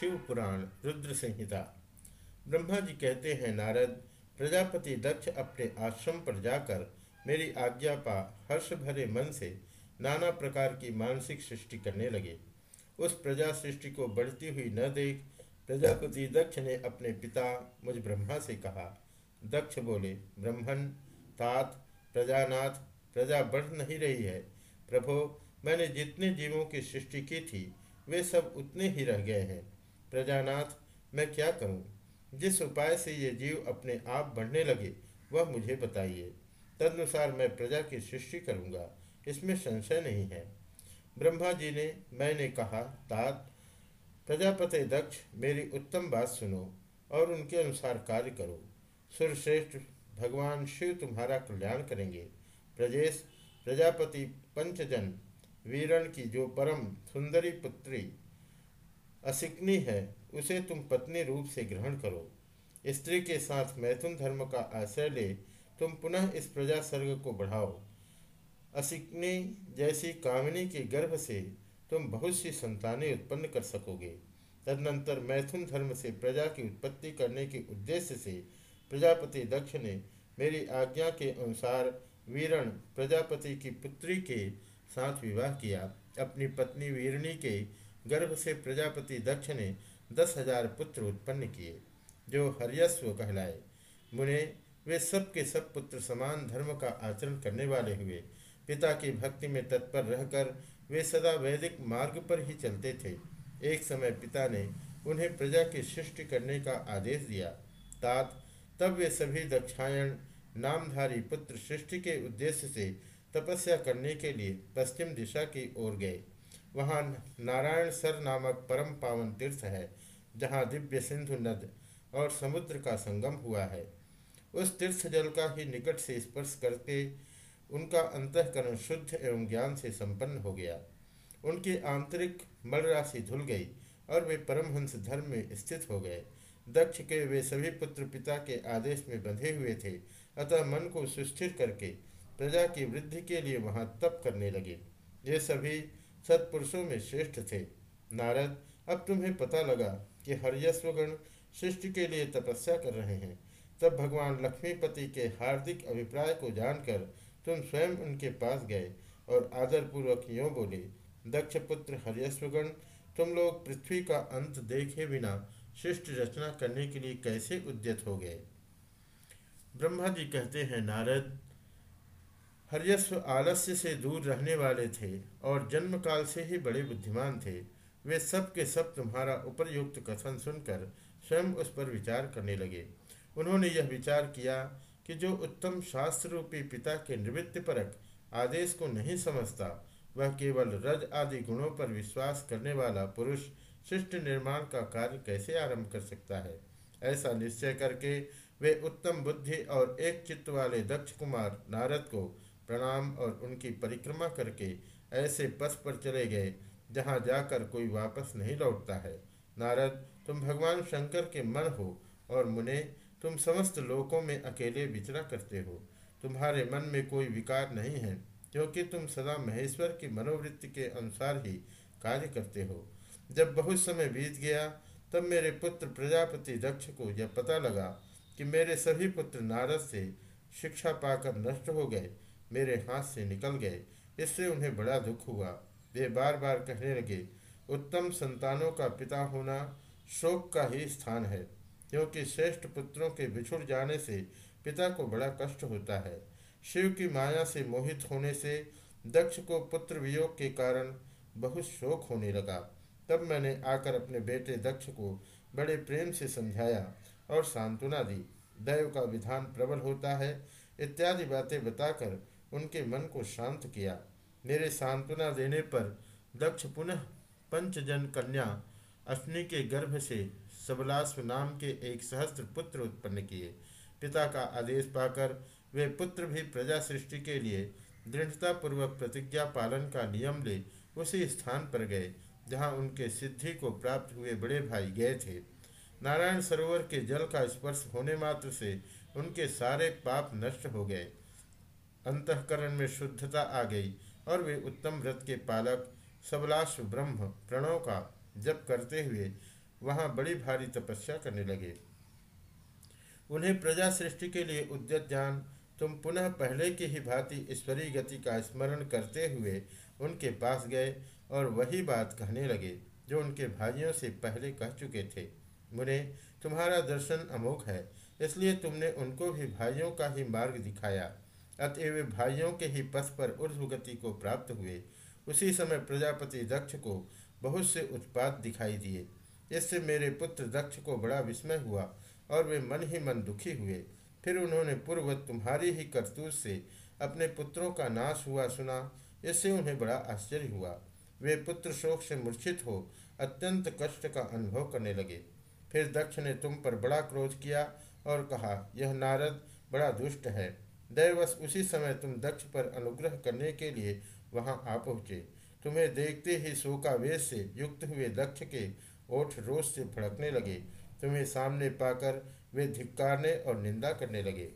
शिव पुराण रुद्र संहिता ब्रह्मा जी कहते हैं, नारद, प्रजापति दक्ष अपने आश्रम पर जाकर मेरी आज्ञा पा, हर्ष भरे मन से नाना प्रकार की मानसिक सृष्टि करने लगे। उस प्रजा सृष्टि को बढ़ती हुई न देख प्रजापति दक्ष ने अपने पिता मुझ ब्रह्मा से कहा, दक्ष बोले, ब्रह्मन, तात, प्रजानाथ, प्रजा बढ़ नहीं रही है। प्रभो, मैंने जितने जीवों की सृष्टि की थी, वे सब उतने ही रह गए हैं। प्रजानाथ, मैं क्या करूँ? जिस उपाय से ये जीव अपने आप बढ़ने लगे, वह मुझे बताइए। तदनुसार मैं प्रजा की सृष्टि करूँगा, इसमें संशय नहीं है। ब्रह्मा जी ने, मैंने कहा, तात, प्रजापति दक्ष, मेरी उत्तम बात सुनो और उनके अनुसार कार्य करो। सुरश्रेष्ठ भगवान शिव तुम्हारा कल्याण करेंगे। प्रजेश प्रजापति पंचजन, वीरण की जो परम सुंदरी पुत्री असिकनी है, उसे तुम पत्नी रूप से ग्रहण करो। स्त्री के साथ मैथुन धर्म का आश्रय ले, तुम पुनः इस प्रजा सर्ग को बढ़ाओ। असिकनी जैसी कामिनी के गर्भ से तुम बहुत सी संतानें उत्पन्न कर सकोगे। तदनंतर मैथुन धर्म से प्रजा की उत्पत्ति करने के उद्देश्य से प्रजापति दक्ष ने मेरी आज्ञा के अनुसार वीरण प्रजापति की पुत्री के साथ विवाह किया। अपनी पत्नी वीरणी के गर्भ से प्रजापति दक्ष ने दस हज़ार पुत्र उत्पन्न किए, जो हरियस्व कहलाए। मुने, वे सब के सब पुत्र समान धर्म का आचरण करने वाले हुए। पिता की भक्ति में तत्पर रहकर वे सदा वैदिक मार्ग पर ही चलते थे। एक समय पिता ने उन्हें प्रजा की सृष्टि करने का आदेश दिया। तात, तब वे सभी दक्षायण, नामधारी पुत्र सृष्टि के उद्देश्य से तपस्या करने के लिए पश्चिम दिशा की ओर गए। वहाँ नारायण सर नामक परम पावन तीर्थ है, जहाँ दिव्य सिंधु नद और समुद्र का संगम हुआ है। उस तीर्थ जल का ही निकट से स्पर्श करके उनका अंतकरण शुद्ध एवं ज्ञान से संपन्न हो गया। उनकी आंतरिक मल राशि धुल गई और वे परमहंस धर्म में स्थित हो गए। दक्ष के वे सभी पुत्र पिता के आदेश में बंधे हुए थे, अतः मन को सुस्थिर करके प्रजा की वृद्धि के लिए वहाँ तप करने लगे। ये सभी सत्पुरुषों में श्रेष्ठ थे। नारद, अब तुम्हें पता लगा कि हरियस्वगण सृष्टि के लिए तपस्या कर रहे हैं। तब भगवान लक्ष्मीपति के हार्दिक अभिप्राय को जानकर तुम स्वयं उनके पास गए और आदरपूर्वक यों बोले, दक्ष पुत्र हरियस्वगण, तुम लोग पृथ्वी का अंत देखे बिना शिष्ट रचना करने के लिए कैसे उद्यत हो गए? ब्रह्मा जी कहते हैं, नारद हरियस्व आलस्य से दूर रहने वाले थे और जन्म काल से ही बड़े बुद्धिमान थे। वे सब के सब तुम्हारा उपरयुक्त कथन सुनकर स्वयं उस पर विचार करने लगे। उन्होंने यह विचार किया कि जो उत्तम शास्त्र रूपी पिता के निवृत्ति परक आदेश को नहीं समझता, वह केवल रज आदि गुणों पर विश्वास करने वाला पुरुष शिष्ट निर्माण का कार्य कैसे आरंभ कर सकता है? ऐसा निश्चय करके वे उत्तम बुद्धि और एक चित्त वाले दक्ष कुमार नारद को प्रणाम और उनकी परिक्रमा करके ऐसे पथ पर चले गए, जहाँ जाकर कोई वापस नहीं लौटता है। नारद, तुम भगवान शंकर के मन हो और मुने, तुम समस्त लोकों में अकेले विचरा करते हो। तुम्हारे मन में कोई विकार नहीं है, क्योंकि तुम सदा महेश्वर की मनोवृत्ति के अनुसार ही कार्य करते हो। जब बहुत समय बीत गया, तब मेरे पुत्र प्रजापति दक्ष को यह पता लगा कि मेरे सभी पुत्र नारद से शिक्षा पाकर नष्ट हो गए। मेरे हाथ से निकल गए। इससे उन्हें बड़ा दुख हुआ। वे बार बार कहने लगे, उत्तम संतानों का पिता होना शोक का ही स्थान है, क्योंकि श्रेष्ठ पुत्रों के बिछुड़ जाने से पिता को बड़ा कष्ट होता है। शिव की माया से मोहित होने से दक्ष को पुत्र वियोग के कारण बहुत शोक होने लगा। तब मैंने आकर अपने बेटे दक्ष को बड़े प्रेम से समझाया और सांत्वना दी। दैव का विधान प्रबल होता है, इत्यादि बातें बताकर उनके मन को शांत किया। मेरे सांत्वना देने पर दक्ष पुनः पंचजन कन्या अश्नि के गर्भ से सबलास्व नाम के एक सहस्त्र पुत्र उत्पन्न किए। पिता का आदेश पाकर वे पुत्र भी प्रजा सृष्टि के लिए दृढ़तापूर्वक प्रतिज्ञा पालन का नियम ले उसी स्थान पर गए, जहाँ उनके सिद्धि को प्राप्त हुए बड़े भाई गए थे। नारायण सरोवर के जल का स्पर्श होने मात्र से उनके सारे पाप नष्ट हो गए। अंतकरण में शुद्धता आ गई और वे उत्तम व्रत के पालक सबलाश ब्रह्म प्रणव का जप करते हुए वहाँ बड़ी भारी तपस्या करने लगे। उन्हें प्रजा सृष्टि के लिए उद्यत जान, तुम पुनः पहले की ही भांति ईश्वरीय गति का स्मरण करते हुए उनके पास गए और वही बात कहने लगे जो उनके भाइयों से पहले कह चुके थे। मुने, तुम्हारा दर्शन अमोघ है, इसलिए तुमने उनको भी भाइयों का ही मार्ग दिखाया। अतएव भाइयों के ही पथ पर ऊर्ध्व गति को प्राप्त हुए, उसी समय प्रजापति दक्ष को बहुत से उत्पाद दिखाई दिए। इससे मेरे पुत्र दक्ष को बड़ा विस्मय हुआ और वे मन ही मन दुखी हुए। फिर उन्होंने पूर्व तुम्हारी ही करतूत से अपने पुत्रों का नाश हुआ सुना, इससे उन्हें बड़ा आश्चर्य हुआ। वे पुत्र शोक से मूर्छित हो, अत्यंत कष्ट का अनुभव करने लगे। फिर दक्ष ने तुम पर बड़ा क्रोध किया और कहा, यह नारद बड़ा दुष्ट है। दैवश उसी समय तुम दक्ष पर अनुग्रह करने के लिए वहाँ आ पहुँचे। तुम्हें देखते ही शोकावेश से युक्त हुए दक्ष के ओठ रोष से फड़कने लगे। तुम्हें सामने पाकर वे धिक्कारने और निंदा करने लगे।